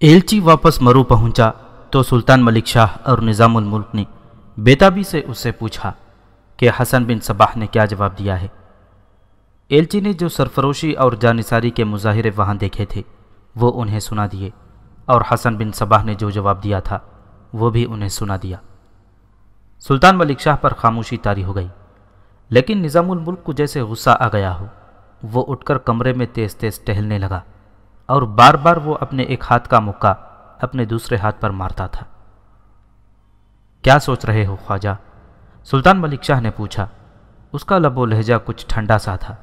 ایلچی واپس مرو پہنچا تو سلطان ملک شاہ اور نظام الملک نے بیتابی سے اس سے پوچھا کہ حسن بن صباح نے کیا جواب دیا ہے۔ ایلچی نے جو سرفروشی اور جانصاری کے مظاہرے وہاں دیکھے تھے، وہ انہیں سنا دیے اور حسن بن صباح نے جو جواب دیا تھا، وہ بھی انہیں سنا دیا۔ سلطان ملک شاہ پر خاموشی تاری ہو گئی، لیکن نظام الملک کو جیسے غصہ آ گیا ہو، وہ اٹھ کر کمرے میں تیز تیز ٹہلنے لگا۔ اور بار بار وہ اپنے ایک ہاتھ کا مکہ اپنے دوسرے ہاتھ پر مارتا تھا۔ کیا سوچ رہے ہو خواجہ؟ سلطان ملک شاہ نے پوچھا۔ اس کا لب و لہجہ کچھ ٹھنڈا سا تھا۔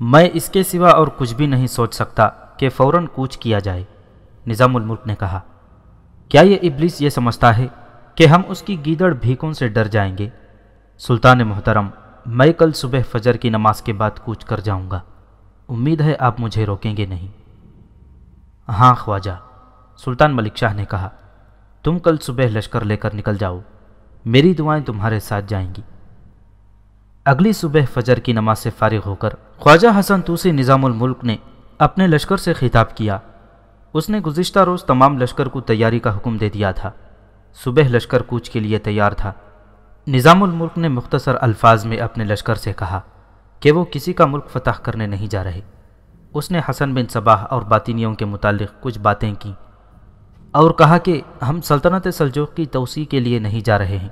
میں اس کے سوا اور کچھ بھی نہیں سوچ سکتا کہ فوراً کوچ کیا جائے، نظام الملک نے کہا۔ کیا یہ ابلیس یہ سمجھتا ہے کہ ہم اس کی گیدڑ بھیکوں سے ڈر جائیں گے؟ سلطان محترم، میں کل صبح فجر کی نماز کے بعد کوچ کر جاؤں گا۔ امید ہے آپ مجھے روکیں گے نہیں۔ ہاں خواجہ، سلطان ملک شاہ نے کہا، تم کل صبح لشکر لے کر نکل جاؤ، میری دعائیں تمہارے ساتھ جائیں گی۔ اگلی صبح فجر کی نماز سے فارغ ہو کر خواجہ حسن توسی نظام الملک نے اپنے لشکر سے خطاب کیا۔ اس نے گزشتہ روز تمام لشکر کو تیاری کا حکم دے دیا تھا۔ صبح لشکر کوچ کے لیے تیار تھا۔ نظام الملک نے مختصر الفاظ میں اپنے لشکر سے کہا کہ وہ کسی کا ملک فتح کرنے نہیں جا رہے۔ اس نے حسن بن صباح اور باطینیوں کے متعلق کچھ باتیں کیں اور کہا کہ ہم سلطنت سلجوق کی توسیع کے لیے نہیں جا رہے ہیں،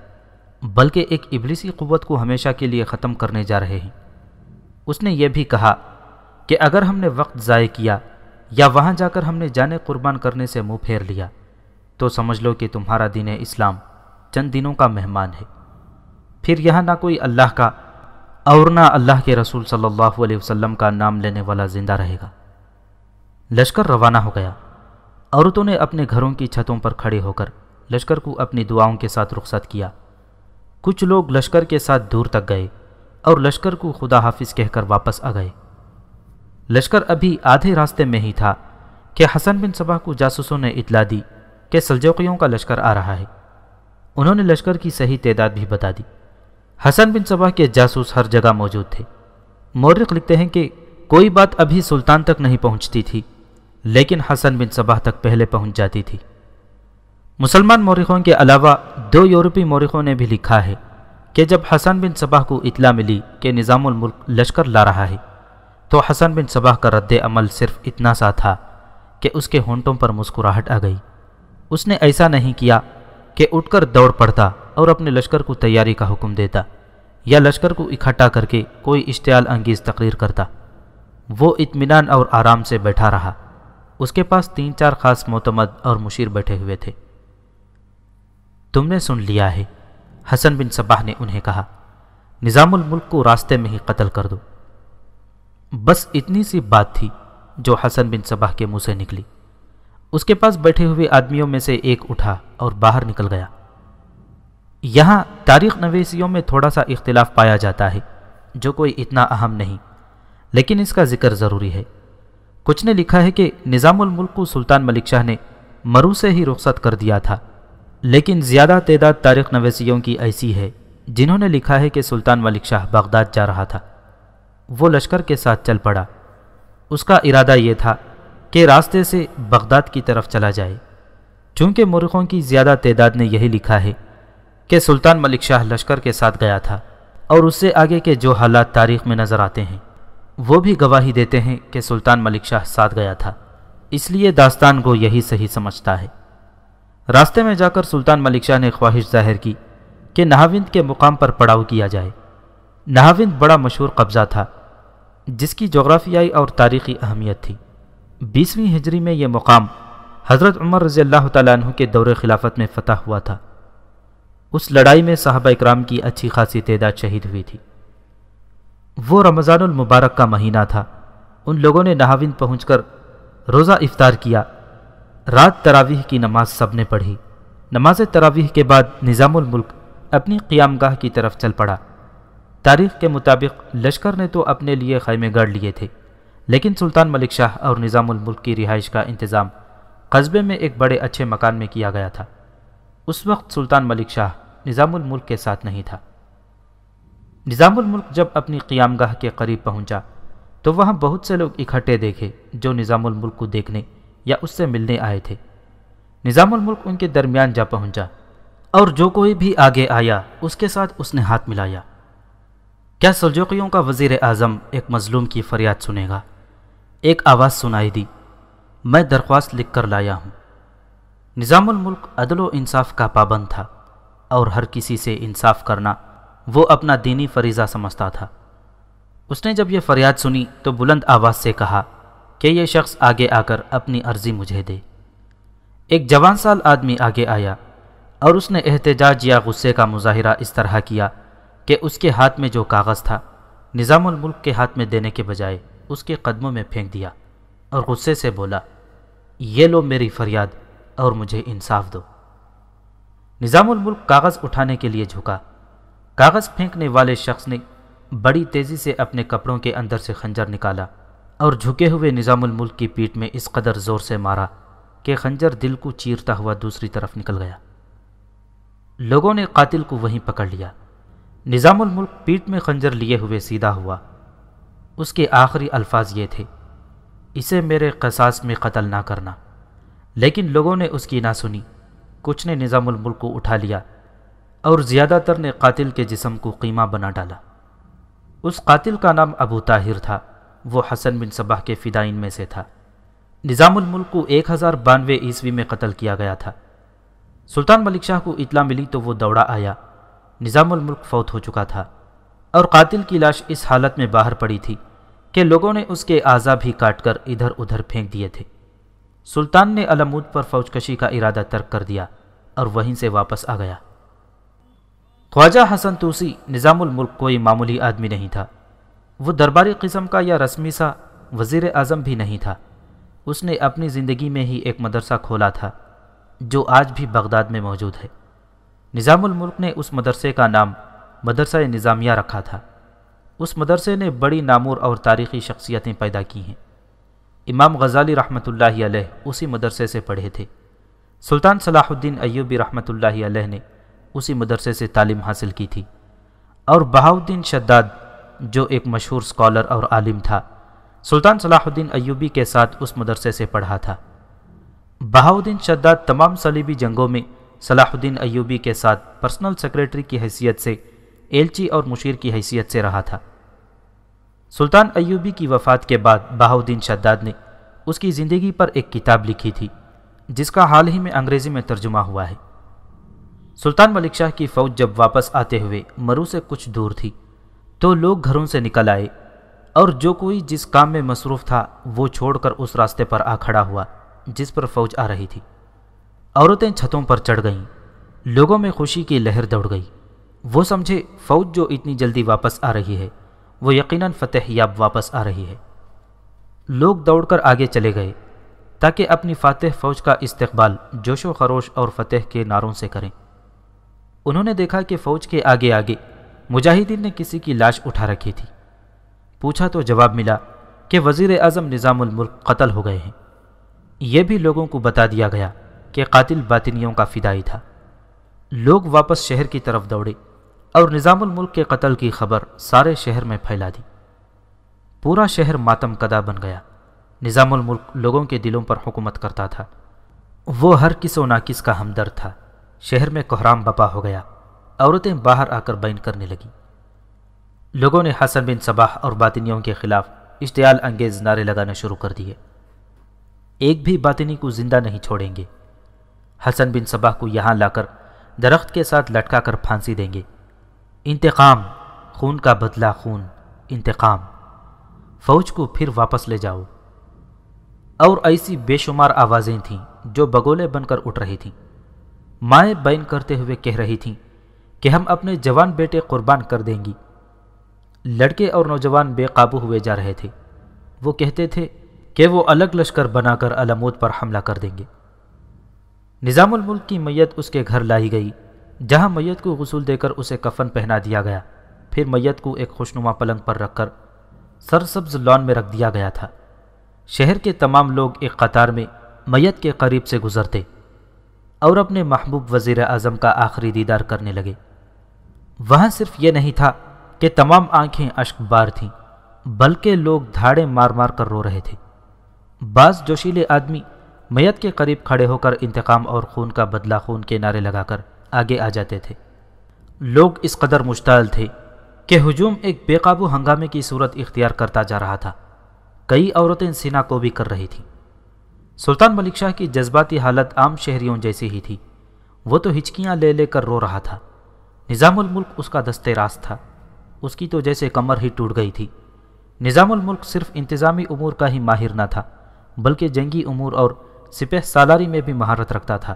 بلکہ ایک ابلیسی قوت کو ہمیشہ کے لیے ختم کرنے جا رہے ہیں۔ اس نے یہ بھی کہا کہ اگر ہم نے وقت ضائع کیا یا وہاں جا کر ہم نے جانے قربان کرنے سے منہ پھیر لیا، تو سمجھ لو کہ تمہارا دین اسلام چند دنوں کا مہمان ہے۔ پھر یہاں نہ کوئی اللہ کا اور نہ اللہ کے رسول صلی اللہ علیہ وسلم کا نام لینے والا زندہ رہے گا۔ لشکر روانہ ہو گیا عورتوں نے اپنے گھروں کی چھتوں پر کھڑے ہو کر لشکر کو اپنی دعاؤں کے ساتھ رخصت کیا۔ کچھ لوگ لشکر کے ساتھ دور تک گئے اور لشکر کو خدا حافظ کہہ کر واپس آ گئے۔ لشکر ابھی آدھے راستے میں ہی تھا کہ حسن بن صبح کو جاسوسوں نے اطلاع دی کہ سلجوقیوں کا لشکر آ رہا ہے۔ انہوں نے لشکر کی صحیح تعداد بھی بتا دی۔ حسن بن صبح کے جاسوس ہر جگہ موجود تھے۔ مورخ لکھتے ہیں کہ کوئی بات ابھی سلطان تک نہیں پہنچتی تھی، لیکن حسن بن صبح تک پہلے پہنچ جاتی تھی۔ مسلمان مورخوں کے علاوہ دو یورپی مورخوں نے بھی لکھا ہے کہ جب حسن بن صبح کو اطلاع ملی کہ نظام الملک لشکر لا رہا ہے، تو حسن بن صبح کا رد عمل صرف اتنا سا تھا کہ اس کے ہونٹوں پر مسکراہٹ آ گئی۔ اس نے ایسا نہیں کیا کہ اٹھ کر دوڑ پڑتا اور اپنے لشکر کو تیاری کا حکم دیتا یا لشکر کو اکٹھا کر کے کوئی اشتعال انگیز تقریر کرتا۔ وہ اطمینان اور آرام سے بیٹھا رہا۔ اس کے پاس تین چار خاص معتمد اور مشیر بیٹھے ہوئے تھے۔ تم نے سن لیا ہے، حسن بن صباح نے انہیں کہا۔ نظام الملک کو راستے میں ہی قتل کر دو۔ بس اتنی سی بات تھی جو حسن بن صباح کے منہ سے نکلی۔ اس کے پاس بیٹھے ہوئے آدمیوں میں سے ایک اٹھا اور باہر نکل گیا۔ یہاں تاریخ نویسیوں میں تھوڑا سا اختلاف پایا جاتا ہے، جو کوئی اتنا اہم نہیں۔ لیکن اس کا ذکر ضروری ہے۔ کچھ نے لکھا ہے کہ نظام الملک کو سلطان ملک شاہ نے مرو سے ہی رخصت کر دیا تھا۔ لیکن زیادہ تعداد تاریخ نویسیوں کی ایسی ہے، جنہوں نے لکھا ہے کہ سلطان ملک شاہ بغداد جا رہا تھا۔ وہ لشکر کے ساتھ چل پڑا۔ اس کا ارادہ یہ تھا کہ راستے سے بغداد کی طرف چلا جائے۔ چونکہ مرخوں کی زیادہ تعداد نے یہی لکھا ہے کہ سلطان ملک شاہ لشکر کے ساتھ گیا تھا اور اس سے آگے کے جو حالات تاریخ میں نظر آتے ہیں، وہ بھی گواہی دیتے ہیں کہ سلطان ملک شاہ ساتھ گیا تھا۔ اس لیے داستان کو یہی صحیح سمجھتا ہے۔ راستے میں جا کر سلطان ملک شاہ نے خواہش ظاہر کی کہ نہاوند کے مقام پر پڑاؤ کیا جائے۔ نہاوند بڑا مشہور قبضہ تھا، جس کی جغرافیائی اور تاریخی اہمیت تھی۔ بیسویں ہجری میں یہ مقام حضرت عمر رضی اللہ تعالیٰ عنہ کے دور خلافت میں فتح ہوا تھا۔ اس لڑائی میں صحابہ اکرام کی اچھی خاصی تعداد شہید ہوئی تھی۔ وہ رمضان المبارک کا مہینہ تھا۔ ان لوگوں نے نہاوند پہنچ کر روزہ افطار کیا۔ رات تراویح کی نماز سب نے پڑھی۔ نماز تراویح کے بعد نظام الملک اپنی قیام گاہ کی طرف چل پڑا۔ تاریخ کے مطابق لشکر نے تو اپنے لیے خیمے گڑھ لیے تھے، لیکن سلطان ملک شاہ اور نظام الملک کی رہائش کا انتظام قصبے میں ایک بڑے اچھے مکان میں کیا گیا تھا۔ اس وقت سلطان ملک شاہ نظام الملک کے ساتھ نہیں تھا۔ نظام الملک جب اپنی قیام گاہ کے قریب پہنچا، تو وہاں بہت سے لوگ اکٹھے دیکھے جو نظام الملک کو دیکھنے یا اس سے ملنے آئے تھے۔ نظام الملک ان کے درمیان جا پہنچا اور جو کوئی بھی آگے آیا، اس کے ساتھ اس نے ہاتھ ملایا۔ کیا سلجوقیوں کا وزیر اعظم ایک مظلوم کی فریاد سنے گا؟ ایک آواز سنائی دی، میں درخواست لکھ کر لایا ہوں۔ نظام الملک عدل و انصاف کا پابند تھا۔ اور ہر کسی سے انصاف کرنا وہ اپنا دینی فریضہ سمجھتا تھا۔ اس نے جب یہ فریاد سنی تو بلند آواز سے کہا کہ یہ شخص آگے آ کر اپنی عرضی مجھے دے۔ ایک جوان سال آدمی آگے آیا اور اس نے احتجاج یا غصے کا مظاہرہ اس طرح کیا کہ اس کے ہاتھ میں جو کاغذ تھا، نظام الملک کے ہاتھ میں دینے کے بجائے اس کے قدموں میں پھینک دیا اور غصے سے بولا، یہ لو میری فریاد اور مجھے انصاف دو۔ نظام الملک کاغذ اٹھانے کے لیے جھکا۔ کاغذ پھینکنے والے شخص نے بڑی تیزی سے اپنے کپڑوں کے اندر سے خنجر نکالا اور جھکے ہوئے نظام الملک کی پیٹ میں اس قدر زور سے مارا کہ خنجر دل کو چیرتا ہوا دوسری طرف نکل گیا۔ لوگوں نے قاتل کو وہیں پکڑ لیا۔ نظام الملک پیٹ میں خنجر لیے ہوئے سیدھا ہوا۔ اس کے آخری الفاظ یہ تھے، اسے میرے قصاص میں قتل نہ کرنا۔ لیکن لوگوں نے اس کی نہ سنی۔ کچھ نے نظام الملک کو اٹھا لیا اور زیادہ تر نے قاتل کے جسم کو قیمہ بنا ڈالا۔ اس قاتل کا نام ابو طاہر تھا، وہ حسن بن صباح کے فدائین میں سے تھا۔ نظام الملک کو ایک ہزار بانوے عیسوی میں قتل کیا گیا تھا۔ سلطان ملک شاہ کو اطلاع ملی تو وہ دوڑا آیا۔ نظام الملک فوت ہو چکا تھا اور قاتل کی لاش اس حالت میں باہر پڑی تھی کہ لوگوں نے اس کے اعضا بھی کاٹ کر ادھر ادھر پھینک دیے تھے۔ سلطان نے علمود پر فوج کشی کا ارادہ ترک کر دیا اور وہیں سے واپس آ گیا۔ خواجہ حسن توسی نظام الملک کوئی معمولی آدمی نہیں تھا۔ وہ درباری قسم کا یا رسمی سا وزیر اعظم بھی نہیں تھا۔ اس نے اپنی زندگی میں ہی ایک مدرسہ کھولا تھا جو آج بھی بغداد میں موجود ہے۔ نظام الملک نے اس مدرسے کا نام مدرسہ نظامیہ رکھا تھا۔ اس مدرسے نے بڑی نامور اور تاریخی شخصیتیں پیدا کی ہیں۔ امام غزالی رحمۃ اللہ علیہ اسی مدرسے سے پڑھے تھے۔ سلطان صلاح الدین ایوبی رحمۃ اللہ علیہ نے اسی مدرسے سے تعلیم حاصل کی تھی۔ اور بہاؤدین شداد، جو ایک مشہور سکولر اور عالم تھا، سلطان صلاح الدین ایوبی کے ساتھ اس مدرسے سے پڑھا تھا۔ بہاؤدین شداد تمام صلیبی جنگوں میں صلاح الدین ایوبی کے ساتھ پرسنل سیکریٹری کی حیثیت سے، ایلچی اور مشیر کی حیثیت سے رہا تھا۔ سلطان ایوبی کی وفات کے بعد بہاؤدین شداد نے اس کی زندگی پر ایک کتاب لکھی تھی، جس کا حال ہی میں انگریزی میں ترجمہ ہوا ہے۔ سلطان ملک شاہ کی فوج جب واپس آتے ہوئے مرو سے کچھ دور تھی، تو لوگ گھروں سے نکل آئے اور جو کوئی جس کام میں مصروف تھا، وہ چھوڑ کر اس راستے پر آ کھڑا ہوا، جس پر فوج آ رہی تھی۔ عورتیں چھتوں پر چڑھ گئیں، لوگوں میں خوشی کی لہر دوڑ گئی۔ وہ سمجھے، فوج جو اتنی جلدی واپس آ رہی ہے وہ یقیناً فتح یاب واپس آ رہی ہے۔ لوگ دوڑ کر آگے چلے گئے تاکہ اپنی فاتح فوج کا استقبال جوش و خروش اور فتح کے نعروں سے کریں۔ انہوں نے دیکھا کہ فوج کے آگے آگے مجاہدین نے کسی کی لاش اٹھا رکھی تھی۔ پوچھا تو جواب ملا کہ وزیر اعظم نظام الملک قتل ہو گئے ہیں۔ یہ بھی لوگوں کو بتا دیا گیا کہ قاتل باطنیوں کا فدائی تھا۔ لوگ واپس شہر کی طرف دوڑے۔ اور نظام الملک کے قتل کی خبر سارے شہر میں پھیلا دی۔ پورا شہر ماتم کدا بن گیا۔ نظام الملک لوگوں کے دلوں پر حکومت کرتا تھا۔ وہ ہر کس و ناکس کا ہمدرد تھا۔ شہر میں کوحرام بپا ہو گیا۔ عورتیں باہر آ کر بین کرنے لگیں لوگوں نے حسن بن صباح اور باطنیوں کے خلاف اشتعال انگیز نعرے لگانا شروع کر دیے۔ ایک بھی باطنی کو زندہ نہیں چھوڑیں گے۔ حسن بن صباح کو یہاں لا کر درخت کے ساتھ لٹکا کر پھانسی دیں گے۔ انتقام، خون کا بدلہ خون، انتقام۔ فوج کو پھر واپس لے جاؤ۔ اور ایسی بے شمار آوازیں تھیں جو بگولے بن کر اٹھ رہی تھیں۔ مائیں بین کرتے ہوئے کہہ رہی تھیں کہ ہم اپنے جوان بیٹے قربان کر دیں گی۔ لڑکے اور نوجوان بے قابو ہوئے جا رہے تھے۔ وہ کہتے تھے کہ وہ الگ لشکر بنا کر علمود پر حملہ کر دیں گے۔ نظام الملک کی میت اس کے گھر لائی گئی۔ جہاں میت کو غسول دے کر اسے کفن پہنا دیا گیا، پھر میت کو ایک خوشنما پلنگ پر رکھ کر سرسبز لان میں رکھ دیا گیا تھا۔ شہر کے تمام لوگ ایک قطار میں میت کے قریب سے گزرتے۔ اور اپنے محبوب وزیر اعظم کا آخری دیدار کرنے لگے۔ وہاں صرف یہ نہیں تھا کہ تمام آنکھیں اشک بار تھیں، بلکہ لوگ دھاڑے مار مار کر رو رہے تھے۔ بعض جوشیلے آدمی میت کے قریب کھڑے ہو کر انتقام اور خون کا بدلہ خون کے نعرے لگا کر آگے آ جاتے تھے۔ لوگ اس قدر مشتعل تھے کہ ہجوم ایک بے قابو ہنگامے کی صورت اختیار کرتا جا رہا تھا۔ کئی عورتیں سینا کو بھی کر رہی تھیں۔ سلطان ملک شاہ کی جذباتی حالت عام شہریوں جیسی ہی تھی۔ وہ تو ہچکیاں لے لے کر رو رہا تھا۔ نظام الملک اس کا دستے راست تھا۔ اس کی تو جیسے کمر ہی ٹوٹ گئی تھی۔ نظام الملک صرف انتظامی امور کا ہی ماہر نہ تھا، بلکہ جنگی امور اور سپہ سالاری میں بھی مہارت رکھتا تھا۔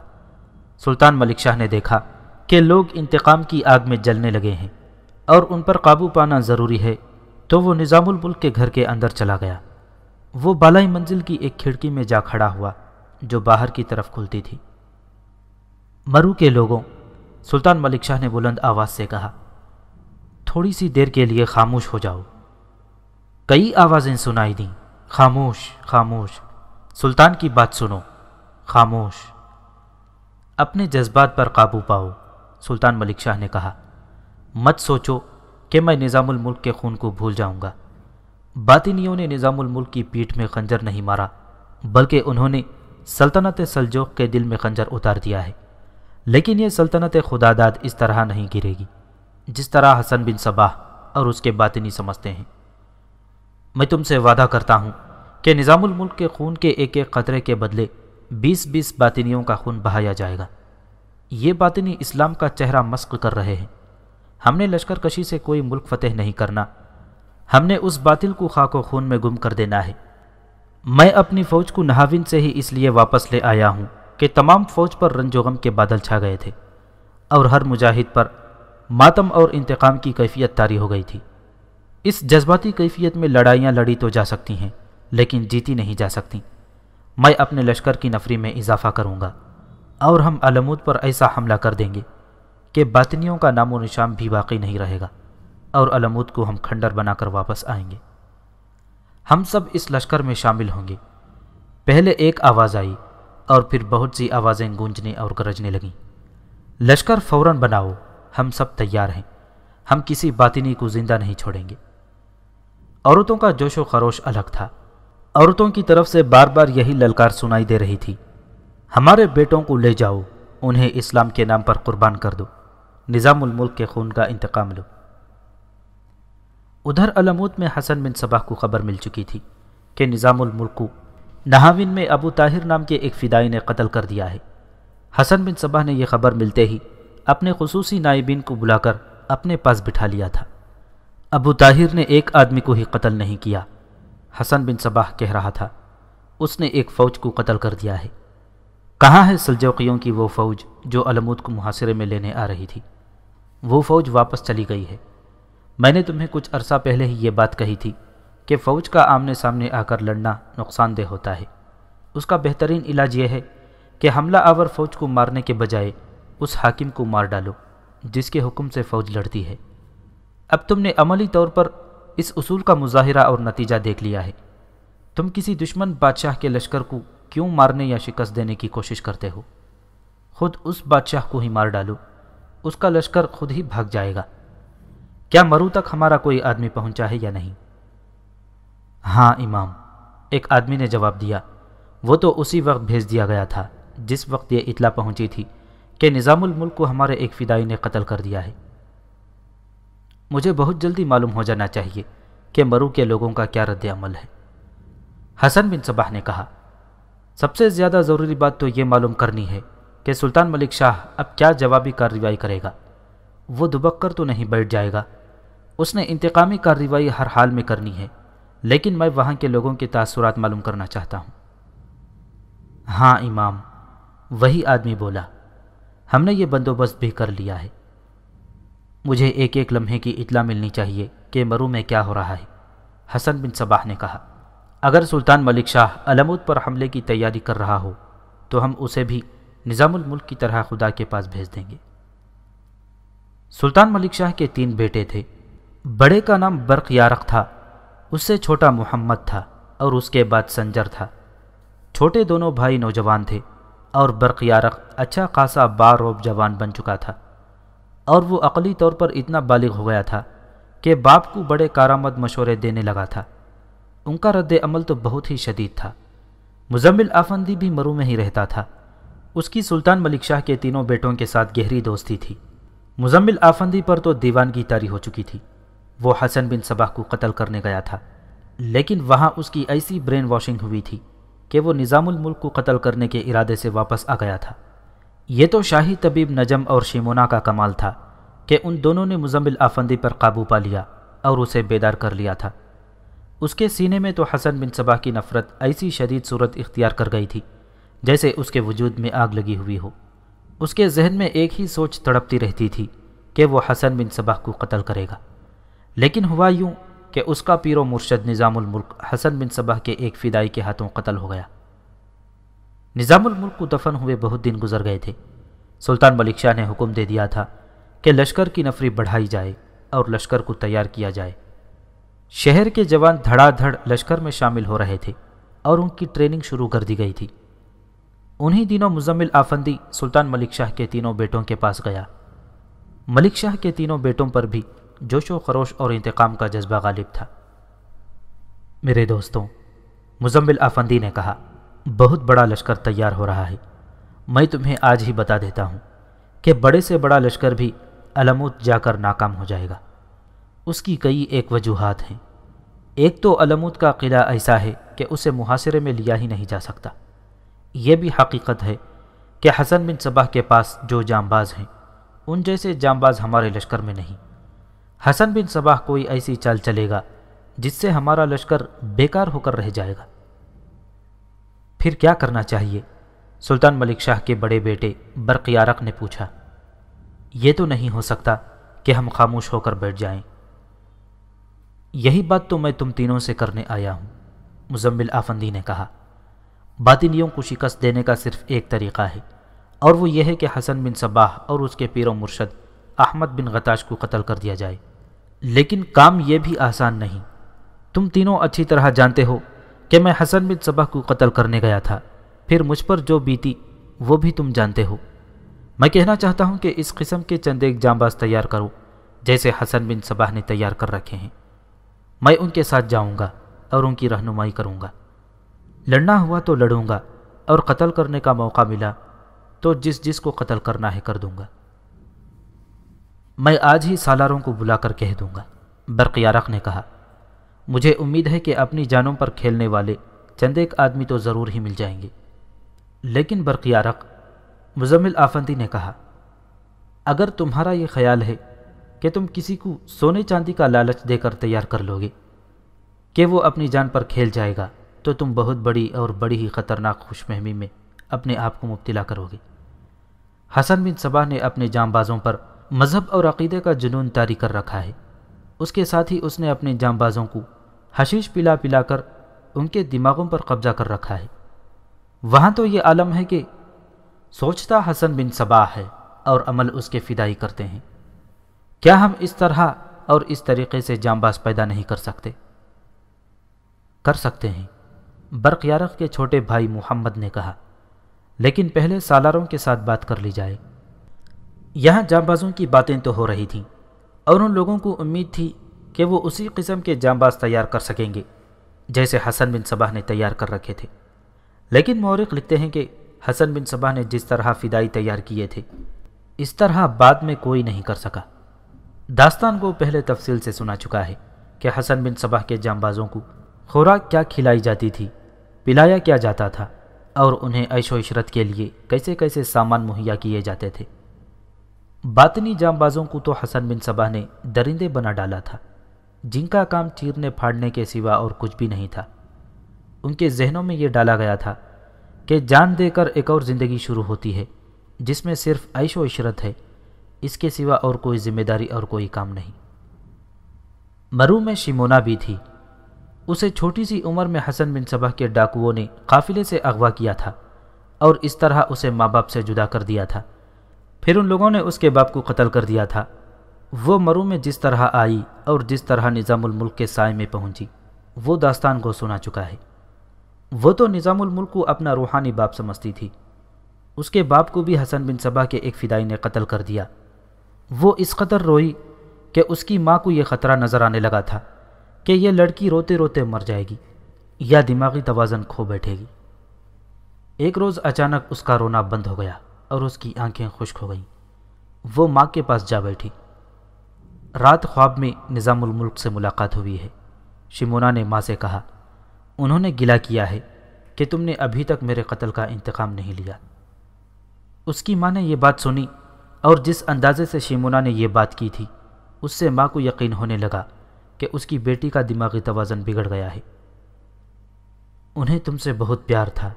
سلطان ملک شاہ نے دیکھا کہ لوگ انتقام کی آگ میں جلنے لگے ہیں اور ان پر قابو پانا ضروری ہے، تو وہ نظام الملک کے گھر کے اندر چلا گیا۔ وہ بالائی منزل کی ایک کھڑکی میں جا کھڑا ہوا جو باہر کی طرف کھلتی تھی۔ مرو کے لوگوں، سلطان ملک شاہ نے بلند آواز سے کہا، تھوڑی سی دیر کے لیے خاموش ہو جاؤ۔ کئی آوازیں سنائی دیں۔ خاموش خاموش۔ سلطان کی بات سنو۔ خاموش۔ اپنے جذبات پر قابو پاؤ۔ سلطان ملک شاہ نے کہا، مت سوچو کہ میں نظام الملک کے خون کو بھول جاؤں گا۔ باطنیوں نے نظام الملک کی پیٹھ میں خنجر نہیں مارا، بلکہ انہوں نے سلطنت سلجوق کے دل میں خنجر اتار دیا ہے۔ لیکن یہ سلطنت خدا داد اس طرح نہیں گرے گی، جس طرح حسن بن صباح اور اس کے باطنی سمجھتے ہیں۔ میں تم سے وعدہ کرتا ہوں کہ نظام الملک کے خون کے ایک ایک قطرے کے بدلے بیس بیس باطنیوں کا خون بہایا جائے گا۔ یہ باطنی اسلام کا چہرہ مسق کر رہے ہیں۔ ہم نے لشکر کشی سے کوئی ملک فتح نہیں کرنا۔ ہم نے اس باطل کو خاک و خون میں گم کر دینا ہے۔ میں اپنی فوج کو نہاون سے ہی اس لیے واپس لے آیا ہوں کہ تمام فوج پر رنج و غم کے بادل چھا گئے تھے۔ اور ہر مجاہد پر ماتم اور انتقام کی کیفیت تاری ہو گئی تھی۔ اس جذباتی کیفیت میں لڑائیاں لڑی تو جا سکتی ہیں، لیکن جیتی نہیں جا سکتی۔ میں اپنے لشکر کی نفری میں اضافہ کروں گا۔ اور ہم علمود پر ایسا حملہ کر دیں گے کہ باطنیوں کا نام و نشان بھی باقی نہیں رہے گا اور علمود کو ہم کھنڈر بنا کر واپس آئیں گے۔ ہم سب اس لشکر میں شامل ہوں گے۔ پہلے ایک آواز آئی اور پھر بہت سی آوازیں گونجنے اور گرجنے لگیں۔ لشکر فوراً بناؤ، ہم سب تیار ہیں۔ ہم کسی باطنی کو زندہ نہیں چھوڑیں گے۔ عورتوں کا جوش و خروش الگ تھا۔ عورتوں کی طرف سے بار بار یہی للکار سنائی دے رہی تھی، ہمارے بیٹوں کو لے جاؤ، انہیں اسلام کے نام پر قربان کر دو، نظام الملک کے خون کا انتقام لو۔ ادھر علموت میں حسن بن صباح کو خبر مل چکی تھی کہ نظام الملک کو نہاون میں ابو طاہر نام کے ایک فدائی نے قتل کر دیا ہے۔ حسن بن صباح نے یہ خبر ملتے ہی اپنے خصوصی نائبین کو بلا کر اپنے پاس بٹھا لیا تھا۔ ابو طاہر نے ایک آدمی کو ہی قتل نہیں کیا۔ حسن بن صباح کہہ رہا تھا، اس نے ایک فوج کو قتل کر دیا ہے۔ کہاں ہے سلجوقیوں کی وہ فوج جو علمود کو محاصرے میں لینے آ رہی تھی؟ وہ فوج واپس چلی گئی ہے۔ میں نے تمہیں کچھ عرصہ پہلے ہی یہ بات کہی تھی کہ فوج کا آمنے سامنے آ کر لڑنا نقصان دہ ہوتا ہے۔ اس کا بہترین علاج یہ ہے کہ حملہ آور فوج کو مارنے کے بجائے اس حاکم کو مار ڈالو، جس کے حکم سے فوج لڑتی ہے۔ اب تم نے عملی طور پر اس اصول کا مظاہرہ اور نتیجہ دیکھ لیا ہے۔ تم کسی دشمن بادشاہ کے لشکر کو کیوں مارنے یا شکست دینے کی کوشش کرتے ہو؟ خود اس بادشاہ کو ہی مار ڈالو، اس کا لشکر خود ہی بھاگ جائے گا۔ کیا مرو تک ہمارا کوئی آدمی پہنچا ہے یا نہیں؟ ہاں امام، ایک آدمی نے جواب دیا۔ وہ تو اسی وقت بھیج دیا گیا تھا جس وقت یہ اطلاع پہنچی تھی کہ نظام الملک کو ہمارے ایک فدائی نے قتل کر دیا ہے۔ مجھے بہت جلدی معلوم ہو جانا چاہیے کہ مرو کے لوگوں کا کیا رد عمل ہے۔ حسن بن صباح نے کہا، سب سے زیادہ ضروری بات تو یہ معلوم کرنی ہے کہ سلطان ملک شاہ اب کیا جوابی کارروائی کرے گا۔ وہ دبک کر تو نہیں بیٹھ جائے گا۔ اس نے انتقامی کارروائی ہر حال میں کرنی ہے، لیکن میں وہاں کے لوگوں کے تاثرات معلوم کرنا چاہتا ہوں۔ ہاں امام، وہی آدمی بولا، ہم نے یہ بندوبست بھی کر لیا ہے۔ مجھے ایک ایک لمحے کی اطلاع ملنی چاہیے کہ مرو میں کیا ہو رہا ہے۔ حسن بن صباح نے کہا، اگر سلطان ملک شاہ علمود پر حملے کی تیاری کر رہا ہو، تو ہم اسے بھی نظام الملک کی طرح خدا کے پاس بھیج دیں گے۔ سلطان ملک شاہ کے تین بیٹے تھے۔ بڑے کا نام برق یارق تھا، اس سے چھوٹا محمد تھا اور اس کے بعد سنجر تھا۔ چھوٹے دونوں بھائی نوجوان تھے اور برق یارق اچھا خاصا باروب جوان بن چکا تھا۔ اور وہ عقلی طور پر اتنا بالغ ہو گیا تھا کہ باپ کو بڑے کارآمد مشورے دینے لگا تھا۔ ان کا رد عمل تو بہت ہی شدید تھا۔ مزمل آفندی بھی مرو میں ہی رہتا تھا۔ اس کی سلطان ملک شاہ کے تینوں بیٹوں کے ساتھ گہری دوستی تھی۔ مزمل آفندی پر تو دیوانگی تاری ہو چکی تھی۔ وہ حسن بن صباح کو قتل کرنے گیا تھا۔ لیکن وہاں اس کی ایسی برین واشنگ ہوئی تھی کہ وہ نظام الملک کو قتل کرنے کے ارادے سے واپس آ گیا تھا۔ یہ تو شاہی طبیب نجم اور شیمونا کا کمال تھا کہ ان دونوں نے مزمل آفندی پر قابو پا لیا اور اسے بیدار کر لیا تھا۔ اس کے سینے میں تو حسن بن صباح کی نفرت ایسی شدید صورت اختیار کر گئی تھی جیسے اس کے وجود میں آگ لگی ہوئی ہو۔ اس کے ذہن میں ایک ہی سوچ تڑپتی رہتی تھی کہ وہ حسن بن صباح کو قتل کرے گا۔ لیکن ہوا یوں کہ اس کا پیر و مرشد نظام الملک حسن بن صباح کے ایک فدائی کے ہاتھوں قتل ہو گیا۔ نظام الملک کو دفن ہوئے بہت دن گزر گئے تھے۔ سلطان ملک شاہ نے حکم دے دیا تھا کہ لشکر کی نفری بڑھائی جائے اور لشکر کو تیار کیا جائے۔ شہر کے جوان دھڑا دھڑ لشکر میں شامل ہو رہے تھے اور ان کی ٹریننگ شروع کر دی گئی تھی۔ انہی دنوں مزمل آفندی سلطان ملک شاہ کے تینوں بیٹوں کے پاس گیا۔ ملک شاہ کے تینوں بیٹوں پر بھی جوش و خروش اور انتقام کا جذبہ غالب تھا۔ میرے دوستوں، مزمل آفندی نے کہا بہت بڑا لشکر تیار ہو رہا ہے۔ میں تمہیں آج ہی بتا دیتا ہوں کہ بڑے سے بڑا لشکر بھی علموت جا کر ناکام ہو جائے گا۔ اس کی کئی ایک وجوہات ہیں۔ ایک تو علموت کا قلعہ ایسا ہے کہ اسے محاصرے میں لیا ہی نہیں جا سکتا۔ یہ بھی حقیقت ہے کہ حسن بن صباح کے پاس جو جام باز ہیں، ان جیسے جام باز ہمارے لشکر میں نہیں۔ حسن بن صباح کوئی ایسی چال چلے گا جس سے ہمارا لشکر بیکار ہو کر رہ جائے گا۔ پھر کیا کرنا چاہیے؟ سلطان ملک شاہ کے بڑے بیٹے برقیارق نے پوچھا، یہ تو نہیں ہو سکتا کہ ہم خاموش ہو کر بیٹھ جائیں۔ یہی بات تو میں تم تینوں سے کرنے آیا ہوں، مزمل آفندی نے کہا۔ باطنیوں کو شکست دینے کا صرف ایک طریقہ ہے، اور وہ یہ ہے کہ حسن بن صباح اور اس کے پیر و مرشد احمد بن غتاش کو قتل کر دیا جائے۔ لیکن کام یہ بھی آسان نہیں۔ تم تینوں اچھی طرح جانتے ہو کہ میں حسن بن صباح کو قتل کرنے گیا تھا۔ پھر مجھ پر جو بیتی، وہ بھی تم جانتے ہو۔ میں کہنا چاہتا ہوں کہ اس قسم کے چند ایک جانباز تیار کرو، جیسے حسن بن صباح نے تیار کر رکھے ہیں۔ میں ان کے ساتھ جاؤں گا اور ان کی رہنمائی کروں گا۔ لڑنا ہوا تو لڑوں گا اور قتل کرنے کا موقع ملا تو جس جس کو قتل کرنا ہے کر دوں گا۔ میں آج ہی سالاروں کو بلا کر کہہ دوں گا برقیارق نے کہا۔ مجھے امید ہے کہ اپنی جانوں پر کھیلنے والے چند ایک آدمی تو ضرور ہی مل جائیں گے۔ لیکن برقیارق مزمل آفندی نے کہا، اگر تمہارا یہ خیال ہے کہ تم کسی کو سونے چاندی کا لالچ دے کر تیار کر لو گے، کہ وہ اپنی جان پر کھیل جائے گا، تو تم بہت بڑی اور بڑی ہی خطرناک خوش فہمی میں اپنے آپ کو مبتلا کرو گے۔ حسن بن صبا نے اپنے جام بازوں پر مذہب اور عقیدے کا جنون طاری کر رکھا ہے۔ اس کے ساتھ ہی اس نے اپنے جام بازوں کو حشیش پلا پلا کر ان کے دماغوں پر قبضہ کر رکھا ہے۔ وہاں تو یہ عالم ہے کہ سوچتا حسن بن صبا ہے اور عمل اس کے فدائی کرتے ہیں۔ کیا ہم اس طرح اور اس طریقے سے جام باز پیدا نہیں کر سکتے؟ کر سکتے ہیں۔ برق یارق کے چھوٹے بھائی محمد نے کہا، لیکن پہلے سالاروں کے ساتھ بات کر لی جائے۔ یہاں جام بازوں کی باتیں تو ہو رہی تھیں اور ان لوگوں کو امید تھی کہ وہ اسی قسم کے جام باز تیار کر سکیں گے، جیسے حسن بن صباح نے تیار کر رکھے تھے۔ لیکن مورخ لکھتے ہیں کہ حسن بن صباح نے جس طرح فدائی تیار کیے تھے، اس طرح بعد میں کوئی نہیں کر سکا۔ داستان کو پہلے تفصیل سے سنا چکا ہے کہ حسن بن صباح کے جام بازوں کو خوراک کیا کھلائی جاتی تھی، پلایا کیا جاتا تھا، اور انہیں عیش و عشرت کے لیے کیسے کیسے سامان مہیا کیے جاتے تھے۔ باطنی جام بازوں کو تو حسن بن صباح نے درندے بنا ڈالا تھا۔ جن کا کام چیرنے پھاڑنے کے سوا اور کچھ بھی نہیں تھا۔ ان کے ذہنوں میں یہ ڈالا گیا تھا کہ جان دے کر ایک اور زندگی شروع ہوتی ہے، جس میں صرف عیش و عشرت ہے۔ اس کے سوا اور کوئی ذمہ داری اور کوئی کام نہیں۔ مرو میں شمونا بھی تھی۔ اسے چھوٹی سی عمر میں حسن بن صبح کے ڈاکوؤں نے قافلے سے اغوا کیا تھا اور اس طرح اسے ماں باپ سے جدا کر دیا تھا۔ پھر ان لوگوں نے اس کے باپ کو قتل کر دیا تھا۔ وہ مرو میں جس طرح آئی اور جس طرح نظام الملک کے سائے میں پہنچی، وہ داستان کو سنا چکا ہے۔ وہ تو نظام الملک کو اپنا روحانی باپ سمجھتی تھی۔ اس کے باپ کو بھی حسن بن صبا کے ایک فدائی نے قتل کر دیا۔ وہ اس قدر روئی کہ اس کی ماں کو یہ خطرہ نظر آنے لگا تھا کہ یہ لڑکی روتے روتے مر جائے گی یا دماغی توازن کھو بیٹھے گی۔ ایک روز اچانک اس کا رونا بند ہو گیا اور اس کی آنکھیں خشک ہو گئیں۔ وہ ماں کے پاس جا بیٹھی۔ رات خواب میں نظام الملک سے ملاقات ہوئی ہے۔ شمونا نے ماں سے کہا، انہوں نے گلا کیا ہے کہ تم نے ابھی تک میرے قتل کا انتقام نہیں لیا۔ اس کی ماں نے یہ بات سنی اور جس اندازے سے شیمونا نے یہ بات کی تھی، اس سے ماں کو یقین ہونے لگا کہ اس کی بیٹی کا دماغی توازن بگڑ گیا ہے۔ انہیں تم سے بہت پیار تھا،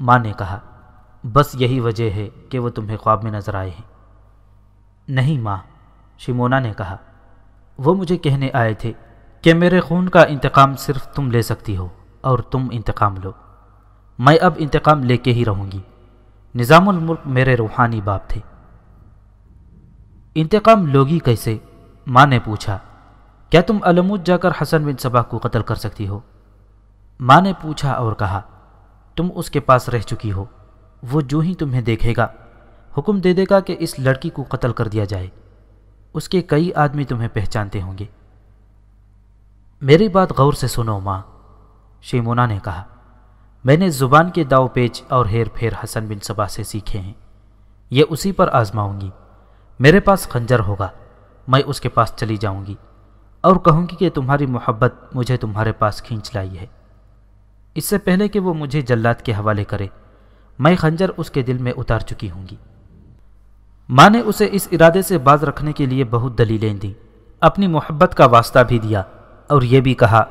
ماں نے کہا، بس یہی وجہ ہے کہ وہ تمہیں خواب میں نظر آئے ہیں۔ نہیں ماں شیمونا نے کہا وہ مجھے کہنے آئے تھے کہ میرے خون کا انتقام صرف تم لے سکتی ہو اور تم انتقام لو۔ میں اب انتقام لے کے ہی رہوں گی۔ نظام الملک میرے روحانی باپ تھے۔ انتقام لوگی کیسے؟ ماں نے پوچھا، کیا تم علمود جا کر حسن بن صبا کو قتل کر سکتی ہو؟ ماں نے پوچھا اور کہا، تم اس کے پاس رہ چکی ہو، وہ جو ہی تمہیں دیکھے گا، حکم دے دے گا کہ اس لڑکی کو قتل کر دیا جائے۔ اس کے کئی آدمی تمہیں پہچانتے ہوں گے۔ میری بات غور سے سنو ماں، شیمونا نے کہا، میں نے زبان کے داؤ پیچ اور ہیر پھیر حسن بن صبا سے سیکھے ہیں۔ یہ اسی پر آزماؤں گی۔ میرے پاس خنجر ہوگا، میں اس کے پاس چلی جاؤں گی۔ اور کہوں گی کہ تمہاری محبت مجھے تمہارے پاس کھینچ لائی ہے۔ اس سے پہلے کہ وہ مجھے جلات کے حوالے کرے، میں خنجر اس کے دل میں اتار چکی ہوں گی۔ ماں نے اسے اس ارادے سے باز رکھنے کے لیے بہت دلیلیں دیں۔ اپنی محبت کا واسطہ بھی دیا اور یہ بھی کہا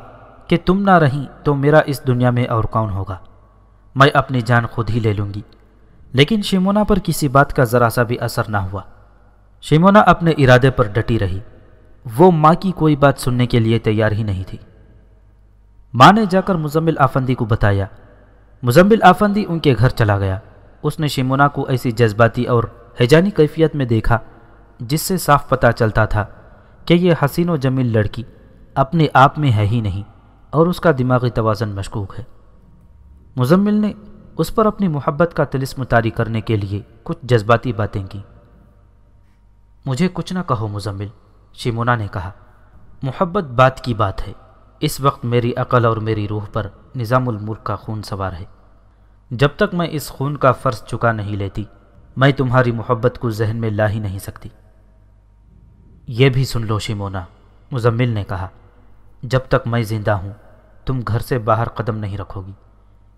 کہ تم نہ رہیں تو میرا اس دنیا میں اور کون ہوگا۔ میں اپنی جان خود ہی لے لوں گی۔ لیکن شیمونا پر کسی بات کا ذرا سا بھی اثر نہ ہوا۔ شیمونا اپنے ارادے پر ڈٹی رہی۔ وہ ماں کی کوئی بات سننے کے لیے تیار ہی نہیں تھی۔ ماں نے جا کر مزمل آفندی کو بتایا۔ مزمل آفندی ان کے گھر چلا گیا۔ اس نے شیمونا کو ایسی جذباتی اور حیجانی کیفیت میں دیکھا، جس سے صاف پتہ چلتا تھا کہ یہ حسین و جمیل لڑکی اپنے آپ میں ہے ہی نہیں اور اس کا دماغی توازن مشکوک ہے۔ مزمل نے اس پر اپنی محبت کا تلسم تاری کرنے کے لیے کچھ جذباتی باتیں کی مجھے کچھ نہ کہو مزمل، شیمونا نے کہا۔ محبت بات کی بات ہے، اس وقت میری عقل اور میری روح پر نظام الملک کا خون سوار ہے۔ جب تک میں اس خون کا فرض چکا نہیں لیتی میں تمہاری محبت کو ذہن میں لا ہی نہیں سکتی۔ یہ بھی سن لو شیمونا، مزمل نے کہا، جب تک میں زندہ ہوں، تم گھر سے باہر قدم نہیں رکھو گی۔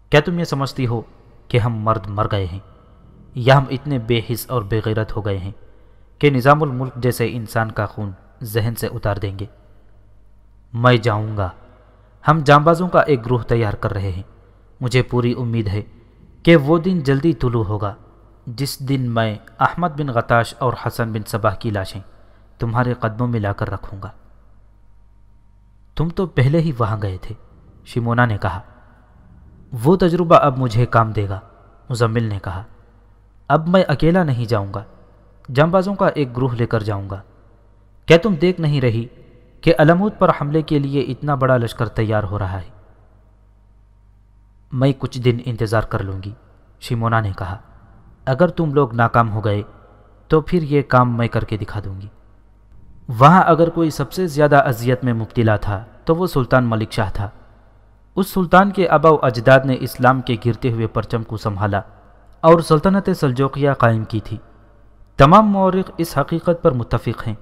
کیا تم یہ سمجھتی ہو کہ ہم مرد مر گئے ہیں؟ یا ہم اتنے بے حص اور بے غیرت ہو گئے ہیں کہ نظام الملک جیسے انسان کا خون ذہن سے اتار دیں گے؟ میں جاؤں گا۔ ہم جانبازوں کا ایک گروہ تیار کر رہے ہیں۔ مجھے پوری امید ہے کہ وہ دن جلدی طلوع ہوگا۔ جس دن میں احمد بن غتاش اور حسن بن صباح کی لاشیں تمہارے قدموں میں لا کر رکھوں گا۔ تم تو پہلے ہی وہاں گئے تھے، شمونا نے کہا۔ وہ تجربہ اب مجھے کام دے گا، مزمل نے کہا۔ اب میں اکیلا نہیں جاؤں گا، جانبازوں کا ایک گروہ لے کر جاؤں گا۔ کیا تم دیکھ نہیں رہی کہ علمود پر حملے کے لیے اتنا بڑا لشکر تیار ہو رہا ہے؟ میں کچھ دن انتظار کر لوں گی شیمونا نے کہا۔ اگر تم لوگ ناکام ہو گئے، تو پھر یہ کام میں کر کے دکھا دوں گی۔ وہاں اگر کوئی سب سے زیادہ اذیت میں مبتلا تھا، تو وہ سلطان ملک شاہ تھا۔ اس سلطان کے آبا و اجداد نے اسلام کے گرتے ہوئے پرچم کو سنبھالا اور سلطنت سلجوقیہ قائم کی تھی۔ تمام مورخ اس حقیقت پر متفق ہیں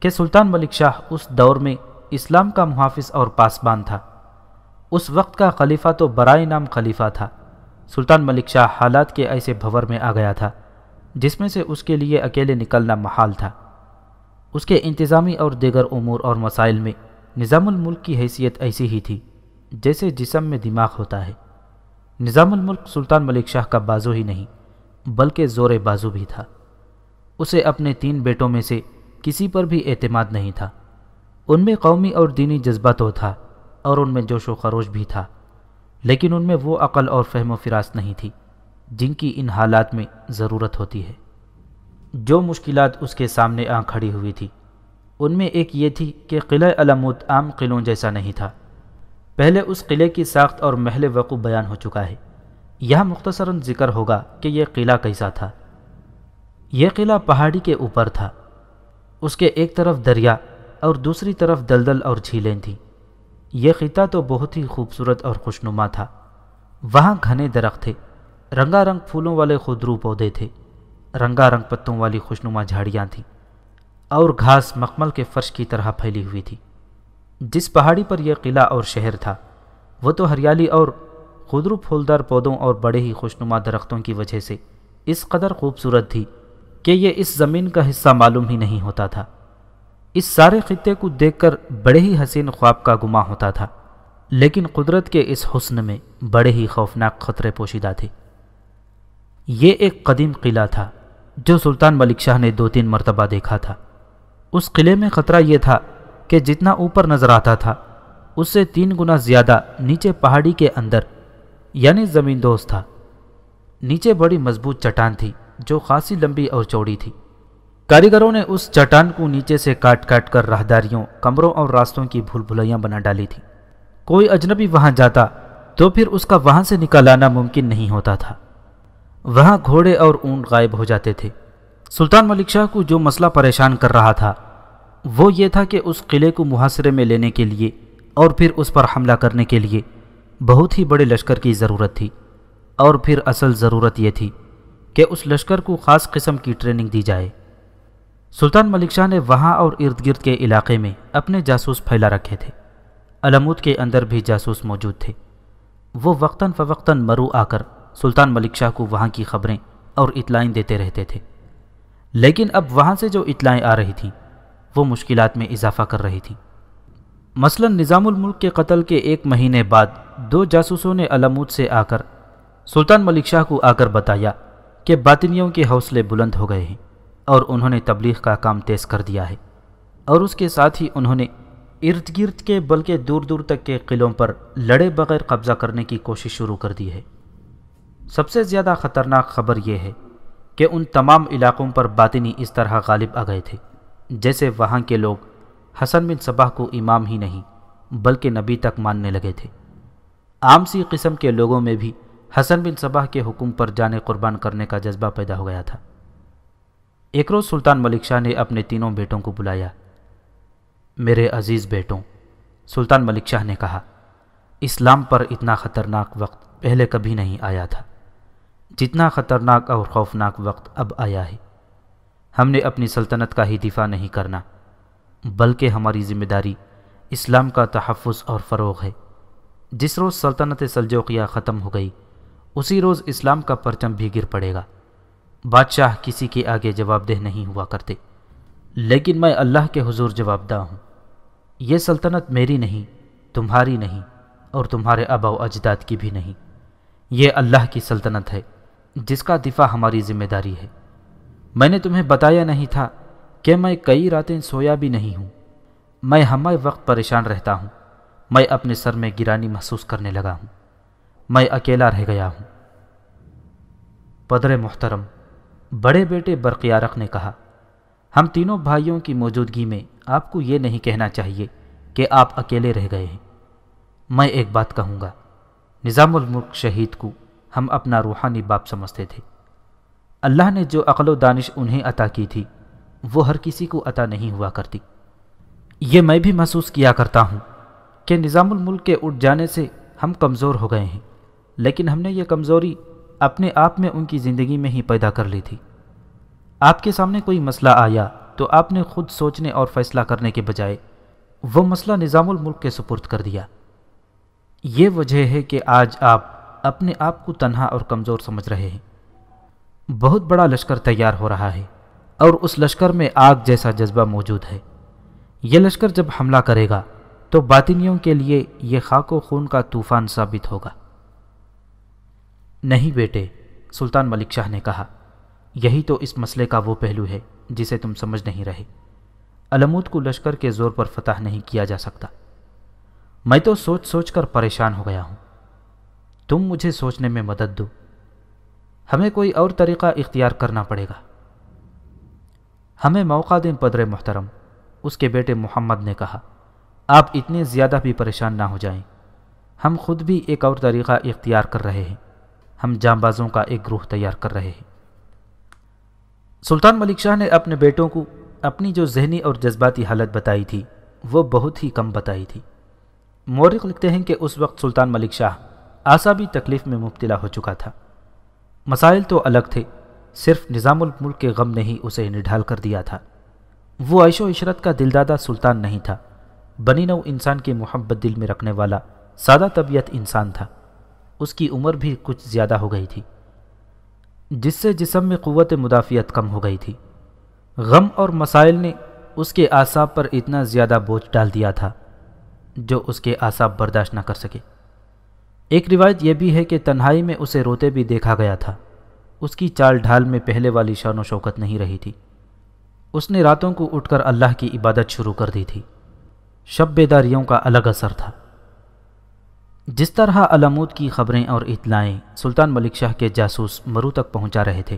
کہ سلطان ملک شاہ اس دور میں اسلام کا محافظ اور پاسبان تھا۔ اس وقت کا خلیفہ تو برائے نام خلیفہ تھا۔ سلطان ملک شاہ حالات کے ایسے بھور میں آ گیا تھا، جس میں سے اس کے لیے اکیلے نکلنا محال تھا۔ اس کے انتظامی اور دیگر امور اور مسائل میں نظام الملک کی حیثیت ایسی ہی تھی جیسے جسم میں دماغ ہوتا ہے۔ نظام الملک سلطان ملک شاہ کا بازو ہی نہیں، بلکہ زور بازو بھی تھا۔ اسے اپنے تین بیٹوں میں سے کسی پر بھی اعتماد نہیں تھا۔ ان میں قومی اور دینی جذبہ تو تھا اور ان میں جوش و خروش بھی تھا۔ لیکن ان میں وہ عقل اور فہم و فراست نہیں تھی جن کی ان حالات میں ضرورت ہوتی ہے۔ جو مشکلات اس کے سامنے آ کھڑی ہوئی تھی، ان میں ایک یہ تھی کہ قلعہ علمود عام قلعوں جیسا نہیں تھا۔ پہلے اس قلعے کی ساخت اور محل وقوع بیان ہو چکا ہے۔ یہاں مختصراً ذکر ہوگا کہ یہ قلعہ کیسا تھا۔ یہ قلعہ پہاڑی کے اوپر تھا۔ اس کے ایک طرف دریا اور دوسری طرف دلدل اور جھیلیں تھیں۔ یہ خطہ تو بہت ہی خوبصورت اور خوشنما تھا۔ وہاں گھنے درخت تھے، رنگا رنگ پھولوں والے خودرو پودے تھے، رنگا رنگ پتوں والی خوشنما جھاڑیاں تھیں، اور گھاس مکمل کے فرش کی طرح پھیلی ہوئی تھی۔ جس پہاڑی پر یہ قلعہ اور شہر تھا، وہ تو ہریالی اور خدرو پھولدار پودوں اور بڑے ہی خوشنما درختوں کی وجہ سے اس قدر خوبصورت تھی کہ یہ اس زمین کا حصہ معلوم ہی نہیں ہوتا تھا۔ اس سارے خطے کو دیکھ کر بڑے ہی حسین خواب کا گما ہوتا تھا، لیکن قدرت کے اس حسن میں بڑے ہی خوفناک خطرے پوشیدہ تھے۔ یہ ایک قدیم قلعہ تھا جو سلطان ملک شاہ نے دو تین مرتبہ دیکھا تھا۔ اس قلعے میں خطرہ یہ تھا کہ جتنا اوپر نظر آتا تھا، اس سے تین گنا زیادہ نیچے پہاڑی کے اندر یعنی زمین دوست تھا۔ نیچے بڑی مضبوط چٹان تھی جو خاصی لمبی اور چوڑی تھی۔ کاریگروں نے اس چٹان کو نیچے سے کاٹ کاٹ کر راہداریوں، کمروں اور راستوں کی بھول بھلیاں بنا ڈالی تھی۔ کوئی اجنبی وہاں جاتا تو پھر اس کا وہاں سے نکال آنا ممکن نہیں ہوتا تھا۔ وہاں گھوڑے اور اونٹ غائب ہو جاتے تھے۔ سلطان ملک شاہ کو جو مسئلہ پریشان کر رہا تھا، وہ یہ تھا کہ اس قلعے کو محاصرے میں لینے کے لیے اور پھر اس پر حملہ کرنے کے لیے بہت ہی بڑے لشکر کی ضرورت تھی۔ اور پھر اصل ضرورت یہ تھی کہ اس لشکر کو خاص قسم کی ٹریننگ دی جائے۔ سلطان ملک شاہ نے وہاں اور ارد گرد کے علاقے میں اپنے جاسوس پھیلا رکھے تھے۔ علمود کے اندر بھی جاسوس موجود تھے۔ وہ وقتاً فوقتاً مرو آ کر سلطان ملک شاہ کو وہاں کی خبریں اور اطلاعیں دیتے رہتے تھے۔ لیکن اب وہاں سے جو اطلاعیں آ رہی تھیں، وہ مشکلات میں اضافہ کر رہی تھیں۔ مثلا نظام الملک کے قتل کے ایک مہینے بعد دو جاسوسوں نے علمود سے آ کر سلطان ملک شاہ کو آ کر بتایا کہ باطنیوں کے حوصلے بلند ہو گئے ہیں۔ اور انہوں نے تبلیغ کا کام تیز کر دیا ہے۔ اور اس کے ساتھ ہی انہوں نے ارد گرد کے بلکہ دور دور تک کے قلعوں پر لڑے بغیر قبضہ کرنے کی کوشش شروع کر دی ہے۔ سب سے زیادہ خطرناک خبر یہ ہے کہ ان تمام علاقوں پر باطنی اس طرح غالب آ گئے تھے، جیسے وہاں کے لوگ حسن بن صبح کو امام ہی نہیں، بلکہ نبی تک ماننے لگے تھے۔ عام سی قسم کے لوگوں میں بھی حسن بن صبح کے حکم پر جانے قربان کرنے کا جذبہ پیدا ہو گیا تھا۔ ایک روز سلطان ملک شاہ نے اپنے تینوں بیٹوں کو بلایا۔ میرے عزیز بیٹوں، سلطان ملک شاہ نے کہا، اسلام پر اتنا خطرناک وقت پہلے کبھی نہیں آیا تھا۔ جتنا خطرناک اور خوفناک وقت اب آیا ہے۔ ہم نے اپنی سلطنت کا ہی دفاع نہیں کرنا، بلکہ ہماری ذمہ داری اسلام کا تحفظ اور فروغ ہے۔ جس روز سلطنت سلجوقیہ ختم ہو گئی، اسی روز اسلام کا پرچم بھی گر پڑے گا۔ بادشاہ کسی کے آگے جواب دہ نہیں ہوا کرتے۔ لیکن میں اللہ کے حضور جواب دہ ہوں۔ یہ سلطنت میری نہیں، تمہاری نہیں، اور تمہارے آبا و اجداد کی بھی نہیں۔ یہ اللہ کی سلطنت ہے، جس کا دفاع ہماری ذمہ داری ہے۔ میں نے تمہیں بتایا نہیں تھا کہ میں کئی راتیں سویا بھی نہیں ہوں۔ میں ہمیں وقت پریشان رہتا ہوں۔ میں اپنے سر میں گرانی محسوس کرنے لگا ہوں۔ میں اکیلا رہ گیا ہوں۔ پدر محترم بڑے بیٹے برقیارق نے کہا، ہم تینوں بھائیوں کی موجودگی میں آپ کو یہ نہیں کہنا چاہیے کہ آپ اکیلے رہ گئے ہیں۔ میں ایک بات کہوں گا، نظام الملک شہید کو ہم اپنا روحانی باپ سمجھتے تھے۔ اللہ نے جو عقل و دانش انہیں عطا کی تھی، وہ ہر کسی کو عطا نہیں ہوا کرتی۔ یہ میں بھی محسوس کیا کرتا ہوں کہ نظام الملک کے اٹھ جانے سے ہم کمزور ہو گئے ہیں، لیکن ہم نے یہ کمزوری اپنے آپ میں ان کی زندگی میں ہی پیدا کر لی تھی۔ آپ کے سامنے کوئی مسئلہ آیا تو آپ نے خود سوچنے اور فیصلہ کرنے کے بجائے وہ مسئلہ نظام الملک کے سپرد کر دیا۔ یہ وجہ ہے کہ آج آپ اپنے آپ کو تنہا اور کمزور سمجھ رہے ہیں۔ بہت بڑا لشکر تیار ہو رہا ہے اور اس لشکر میں آگ جیسا جذبہ موجود ہے۔ یہ لشکر جب حملہ کرے گا تو باطنیوں کے لیے یہ خاک و خون کا طوفان ثابت ہوگا۔ نہیں بیٹے، سلطان ملک شاہ نے کہا، یہی تو اس مسئلے کا وہ پہلو ہے جسے تم سمجھ نہیں رہے۔ علمود کو لشکر کے زور پر فتح نہیں کیا جا سکتا۔ میں تو سوچ سوچ کر پریشان ہو گیا ہوں۔ تم مجھے سوچنے میں مدد دو۔ ہمیں کوئی اور طریقہ اختیار کرنا پڑے گا۔ ہمیں موقع دیں پدر محترم، اس کے بیٹے محمد نے کہا، آپ اتنے زیادہ بھی پریشان نہ ہو جائیں۔ ہم خود بھی ایک اور طریقہ اختیار کر رہے ہیں۔ ہم جام بازوں کا ایک گروہ تیار کر رہے ہیں۔ سلطان ملک شاہ نے اپنے بیٹوں کو اپنی جو ذہنی اور جذباتی حالت بتائی تھی، وہ بہت ہی کم بتائی تھی۔ مورخ لکھتے ہیں کہ اس وقت سلطان ملک شاہ آسابی تکلیف میں مبتلا ہو چکا تھا۔ مسائل تو الگ تھے، صرف نظام الملک کے غم نے ہی اسے نڈھال کر دیا تھا۔ وہ عیش و عشرت کا دلدادہ سلطان نہیں تھا۔ بنی نو انسان کی محبت دل میں رکھنے والا سادہ طبیعت انسان تھا۔ اس کی عمر بھی کچھ زیادہ ہو گئی تھی، جس سے جسم میں قوت مدافعت کم ہو گئی تھی۔ غم اور مسائل نے اس کے اعصاب پر اتنا زیادہ بوجھ ڈال دیا تھا جو اس کے اعصاب برداشت نہ کر سکے۔ ایک روایت یہ بھی ہے کہ تنہائی میں اسے روتے بھی دیکھا گیا تھا۔ اس کی چال ڈھال میں پہلے والی شان و شوکت نہیں رہی تھی۔ اس نے راتوں کو اٹھ کر اللہ کی عبادت شروع کر دی تھی۔ شب بیداریوں کا الگ اثر تھا۔ جس طرح علمود کی خبریں اور اطلاعیں سلطان ملک شاہ کے جاسوس مرو تک پہنچا رہے تھے،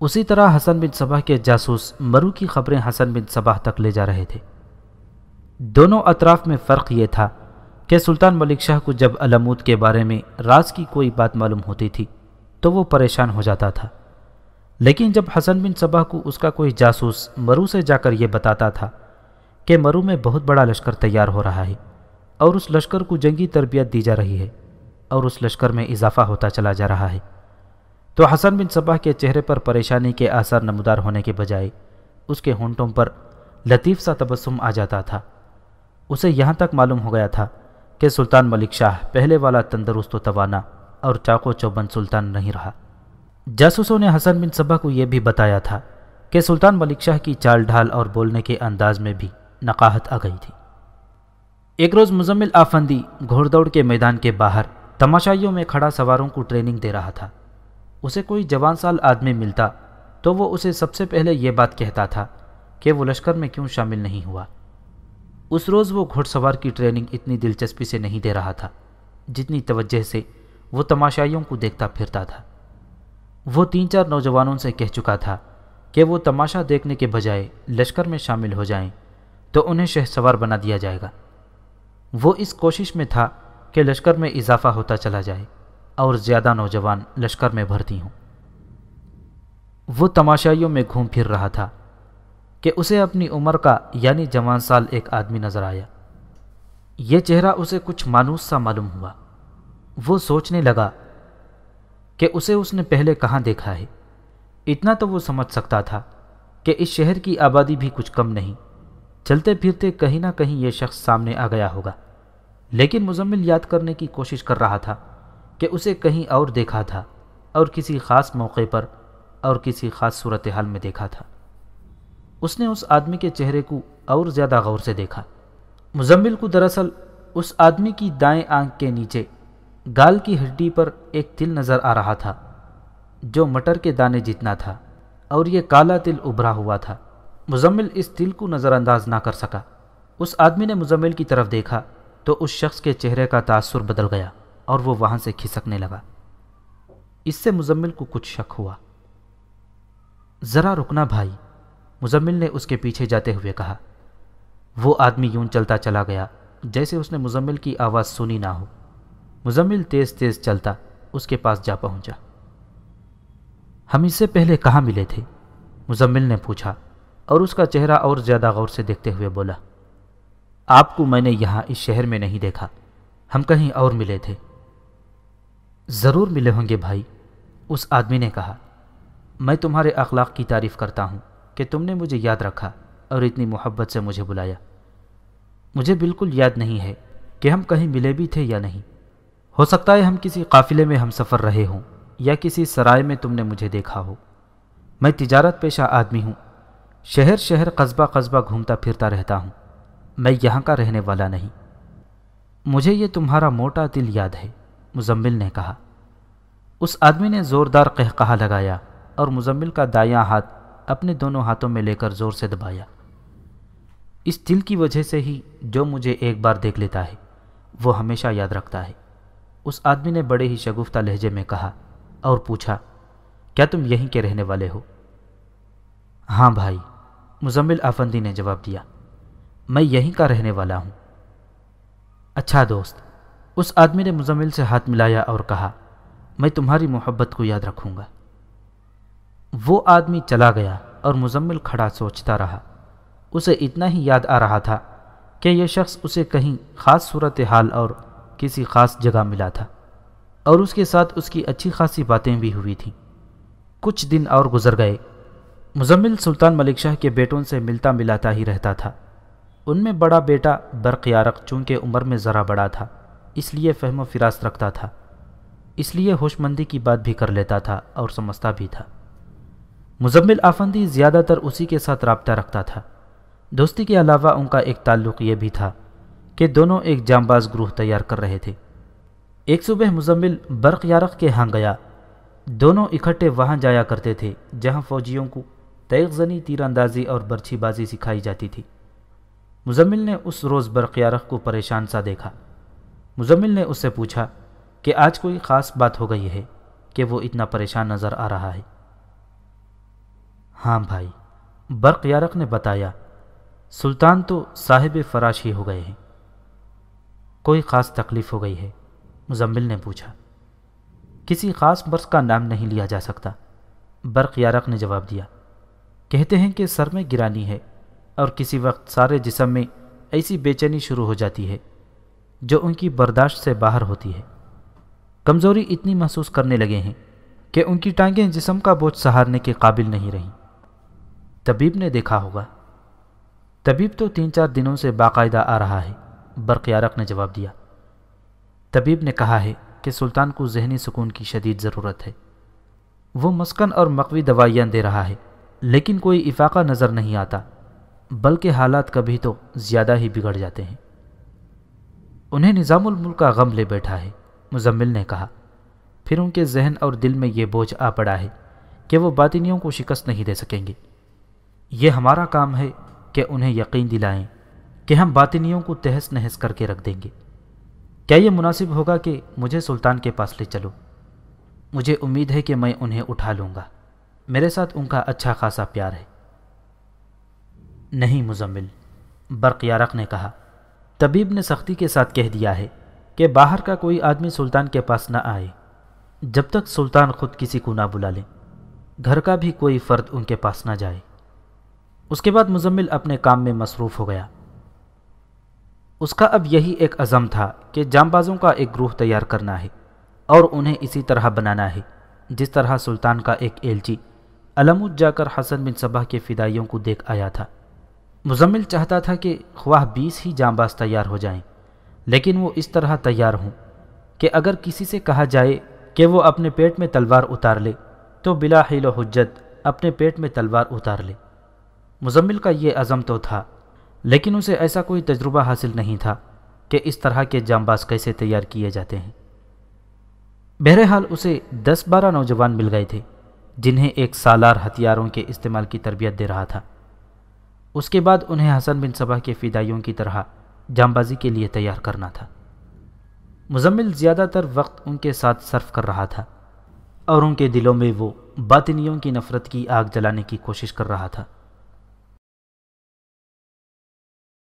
اسی طرح حسن بن صبح کے جاسوس مرو کی خبریں حسن بن صبح تک لے جا رہے تھے۔ دونوں اطراف میں فرق یہ تھا کہ سلطان ملک شاہ کو جب علمود کے بارے میں راز کی کوئی بات معلوم ہوتی تھی، تو وہ پریشان ہو جاتا تھا۔ لیکن جب حسن بن صبح کو اس کا کوئی جاسوس مرو سے جا کر یہ بتاتا تھا کہ مرو میں بہت بڑا لشکر تیار ہو رہا ہے اور اس لشکر کو جنگی تربیت دی جا رہی ہے اور اس لشکر میں اضافہ ہوتا چلا جا رہا ہے۔ تو حسن بن صبح کے چہرے پر پریشانی کے آثار نمودار ہونے کے بجائے اس کے ہونٹوں پر لطیف سا تبسم آ جاتا تھا۔ اسے یہاں تک معلوم ہو گیا تھا کہ سلطان ملک شاہ پہلے والا تندرست و توانا اور چاقو چوبند سلطان نہیں رہا۔ جاسوسوں نے حسن بن صبح کو یہ بھی بتایا تھا کہ سلطان ملک شاہ کی چال ڈھال اور بولنے کے انداز میں بھی نقاہت آ گئی تھی۔ ایک روز مزمل آفندی گھوڑ دوڑ کے میدان کے باہر تماشائیوں میں کھڑا سواروں کو ٹریننگ دے رہا تھا۔ اسے کوئی جوان سال آدمی ملتا تو وہ اسے سب سے پہلے یہ بات کہتا تھا کہ وہ لشکر میں کیوں شامل نہیں ہوا۔ اس روز وہ گھوڑ سوار کی ٹریننگ اتنی دلچسپی سے نہیں دے رہا تھا جتنی توجہ سے وہ تماشائیوں کو دیکھتا پھرتا تھا۔ وہ تین چار نوجوانوں سے کہہ چکا تھا کہ وہ تماشا دیکھنے کے بجائے لشکر میں شامل ہو جائیں تو انہیں شہ سوار بنا دیا جائے گا۔ وہ اس کوشش میں تھا کہ لشکر میں اضافہ ہوتا چلا جائے اور زیادہ نوجوان لشکر میں بھرتی ہوں۔ وہ تماشائیوں میں گھوم پھر رہا تھا کہ اسے اپنی عمر کا یعنی جوان سال ایک آدمی نظر آیا۔ یہ چہرہ اسے کچھ مانوس سا معلوم ہوا۔ وہ سوچنے لگا کہ اسے اس نے پہلے کہاں دیکھا ہے۔ اتنا تو وہ سمجھ سکتا تھا کہ اس شہر کی آبادی بھی کچھ کم نہیں۔ چلتے پھرتے کہیں نہ کہیں یہ شخص سامنے آ گیا ہوگا۔ لیکن مزمل یاد کرنے کی کوشش کر رہا تھا کہ اسے کہیں اور دیکھا تھا اور کسی خاص موقع پر اور کسی خاص صورتحال میں دیکھا تھا۔ اس نے اس آدمی کے چہرے کو اور زیادہ غور سے دیکھا۔ مزمل کو دراصل اس آدمی کی دائیں آنکھ کے نیچے گال کی ہڈی پر ایک تل نظر آ رہا تھا جو مٹر کے دانے جتنا تھا اور یہ کالا تل ابھرا ہوا تھا۔ مزمل اس تل کو نظر انداز نہ کر سکا۔ اس آدمی نے مزمل کی طرف دیکھا تو اس شخص کے چہرے کا تاثر بدل گیا اور وہ وہاں سے کھسکنے لگا۔ اس سے مزمل کو کچھ شک ہوا۔ ذرا رکنا بھائی، مزمل نے اس کے پیچھے جاتے ہوئے کہا۔ وہ آدمی یوں چلتا چلا گیا جیسے اس نے مزمل کی آواز سنی نہ ہو۔ مزمل تیز تیز چلتا اس کے پاس جا پہنچا۔ ہم اس سے پہلے کہاں ملے تھے؟ مزمل نے پوچھا۔ اور اس کا چہرہ اور زیادہ غور سے دیکھتے ہوئے بولا، آپ کو میں نے یہاں اس شہر میں نہیں دیکھا، ہم کہیں اور ملے تھے۔ ضرور ملے ہوں گے بھائی، اس آدمی نے کہا، میں تمہارے اخلاق کی تعریف کرتا ہوں کہ تم نے مجھے یاد رکھا اور اتنی محبت سے مجھے بلایا۔ مجھے بالکل یاد نہیں ہے کہ ہم کہیں ملے بھی تھے یا نہیں۔ ہو سکتا ہے ہم کسی قافلے میں ہم سفر رہے ہوں یا کسی سرائے میں تم نے مجھے دیکھا ہو۔ میں تجارت پیشہ آدمی ہوں شہر شہر قصبہ قصبہ گھومتا پھرتا رہتا ہوں۔ میں یہاں کا رہنے والا نہیں۔ مجھے یہ تمہارا موٹا دل یاد ہے، مزمل نے کہا۔ اس آدمی نے زوردار کہا لگایا اور مزمل کا دایاں ہاتھ اپنے دونوں ہاتھوں میں لے کر زور سے دبایا۔ اس دل کی وجہ سے ہی جو مجھے ایک بار دیکھ لیتا ہے، وہ ہمیشہ یاد رکھتا ہے۔ اس آدمی نے بڑے ہی شگفتہ لہجے میں کہا اور پوچھا، کیا تم یہیں کے رہنے والے ہو؟ ہاں بھائی مزمل آفندی نے جواب دیا، میں یہیں کا رہنے والا ہوں۔ اچھا دوست، اس آدمی نے مزمل سے ہاتھ ملایا اور کہا، میں تمہاری محبت کو یاد رکھوں گا۔ وہ آدمی چلا گیا اور مزمل کھڑا سوچتا رہا۔ اسے اتنا ہی یاد آ رہا تھا کہ یہ شخص اسے کہیں خاص صورت حال اور کسی خاص جگہ ملا تھا۔ اور اس کے ساتھ اس کی اچھی خاصی باتیں بھی ہوئی تھیں۔ کچھ دن اور گزر گئے۔ مزمل سلطان ملک شاہ کے بیٹوں سے ملتا ملاتا ہی رہتا تھا۔ ان میں بڑا بیٹا برق یارق چونکہ عمر میں ذرا بڑا تھا، اس لیے فہم و فراست رکھتا تھا۔ اس لیے ہوش مندی کی بات بھی کر لیتا تھا اور سمجھتا بھی تھا۔ مزمل آفندی زیادہ تر اسی کے ساتھ رابطہ رکھتا تھا۔ دوستی کے علاوہ ان کا ایک تعلق یہ بھی تھا کہ دونوں ایک جام باز گروہ تیار کر رہے تھے۔ ایک صبح مزمل برق یارق کے ہاں گیا۔ دونوں اکٹھے وہاں جایا کرتے تھے جہاں فوجیوں کو تیغ زنی تیر اندازی اور برچھی بازی سکھائی جاتی تھی۔ مزمل نے اس روز برق یارق کو پریشان سا دیکھا۔ مزمل نے اس سے پوچھا کہ آج کوئی خاص بات ہو گئی ہے کہ وہ اتنا پریشان نظر آ رہا ہے؟ ہاں بھائی برق یارق نے بتایا، سلطان تو صاحب فراش ہی ہو گئے ہیں۔ کوئی خاص تکلیف ہو گئی ہے؟ مزمل نے پوچھا۔ کسی خاص برس کا نام نہیں لیا جا سکتا۔ برق یارق نے جواب دیا کہتے ہیں کہ سر میں گرانی ہے اور کسی وقت سارے جسم میں ایسی بے چینی شروع ہو جاتی ہے جو ان کی برداشت سے باہر ہوتی ہے۔ کمزوری اتنی محسوس کرنے لگے ہیں کہ ان کی ٹانگیں جسم کا بوجھ سہارنے کے قابل نہیں رہیں۔ طبیب نے دیکھا ہوگا۔ طبیب تو تین چار دنوں سے باقاعدہ آ رہا ہے برقیارق نے جواب دیا۔ طبیب نے کہا ہے کہ سلطان کو ذہنی سکون کی شدید ضرورت ہے۔ وہ مسکن اور مقوی دوائیاں دے رہا ہے۔ لیکن کوئی افاقہ نظر نہیں آتا، بلکہ حالات کبھی تو زیادہ ہی بگڑ جاتے ہیں۔ انہیں نظام الملک کا غم لے بیٹھا ہے، مزمل نے کہا۔ پھر ان کے ذہن اور دل میں یہ بوجھ آ پڑا ہے کہ وہ باطنیوں کو شکست نہیں دے سکیں گے۔ یہ ہمارا کام ہے کہ انہیں یقین دلائیں کہ ہم باطنیوں کو تہس نہس کر کے رکھ دیں گے۔ کیا یہ مناسب ہوگا کہ مجھے سلطان کے پاس لے چلو؟ مجھے امید ہے کہ میں انہیں اٹھا لوں گا۔ میرے ساتھ ان کا اچھا خاصا پیار ہے۔ نہیں مزمل، برق یارق نے کہا۔ طبیب نے سختی کے ساتھ کہہ دیا ہے کہ باہر کا کوئی آدمی سلطان کے پاس نہ آئے۔ جب تک سلطان خود کسی کو نہ بلا لیں گھر کا بھی کوئی فرد ان کے پاس نہ جائے۔ اس کے بعد مزمل اپنے کام میں مصروف ہو گیا۔ اس کا اب یہی ایک عزم تھا کہ جام بازوں کا ایک گروہ تیار کرنا ہے اور انہیں اسی طرح بنانا ہے، جس طرح سلطان کا ایک ایلچی۔ علمود جا کر حسن بن صبح کے فدائیوں کو دیکھ آیا تھا۔ مزمل چاہتا تھا کہ خواہ بیس ہی جام باز تیار ہو جائیں، لیکن وہ اس طرح تیار ہوں کہ اگر کسی سے کہا جائے کہ وہ اپنے پیٹ میں تلوار اتار لے، تو بلا حیل و حجت اپنے پیٹ میں تلوار اتار لے۔ مزمل کا یہ عزم تو تھا، لیکن اسے ایسا کوئی تجربہ حاصل نہیں تھا کہ اس طرح کے جام باز کیسے تیار کیے جاتے ہیں۔ بہرحال اسے دس بارہ نوجوان مل گئے تھے۔ جنہیں ایک سالار ہتھیاروں کے استعمال کی تربیت دے رہا تھا۔ اس کے بعد انہیں حسن بن صبح کے فدائیوں کی طرح جام بازی کے لیے تیار کرنا تھا۔ مزمل زیادہ تر وقت ان کے ساتھ صرف کر رہا تھا اور ان کے دلوں میں وہ باطنیوں کی نفرت کی آگ جلانے کی کوشش کر رہا تھا۔